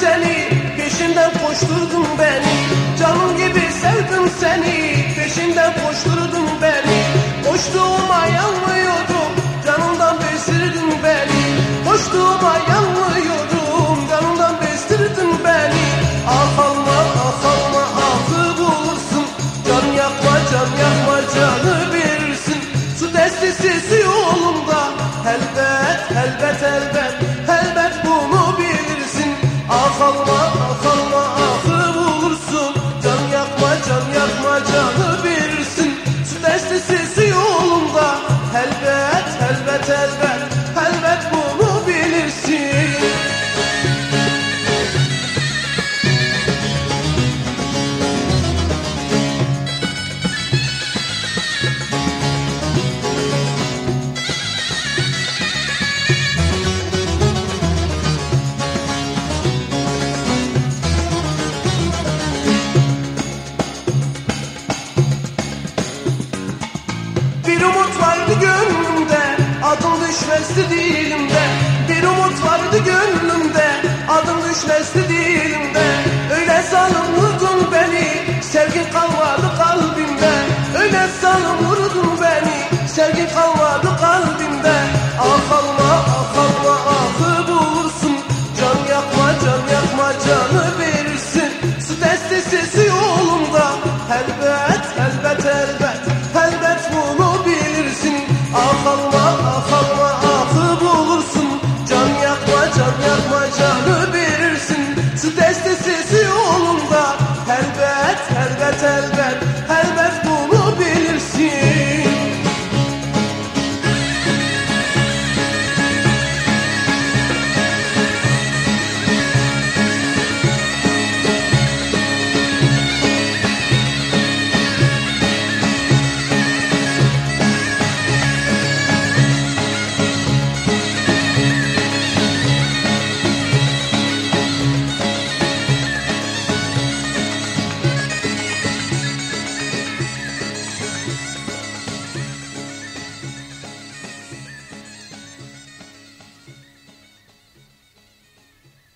seni Peşinden koşturdun beni. Canım gibi sevdim seni Peşinden koşturdun beni. Koştuğuma yanmıyordum Canımdan bestirdin beni. Koştuğuma yanmıyordum Canımdan bestirdin beni. Ah alma ah alma ahı bulursun. Can yakma can yakma canı verirsin. Su destesi yolunda. Elbet elbet elbet Ah alma ah düşmesi dilimde Bir umut vardı gönlümde Adım düşmesi dilimde Öyle zalim vurdun beni Sevgi kavradı kalbimde. Öyle zalim vurdun beni Sevgi kavradı kalbimde. Ah alma ah alma ahı bulursun. Can yakma can yakma canı verirsin. Stesi sesi yok. tell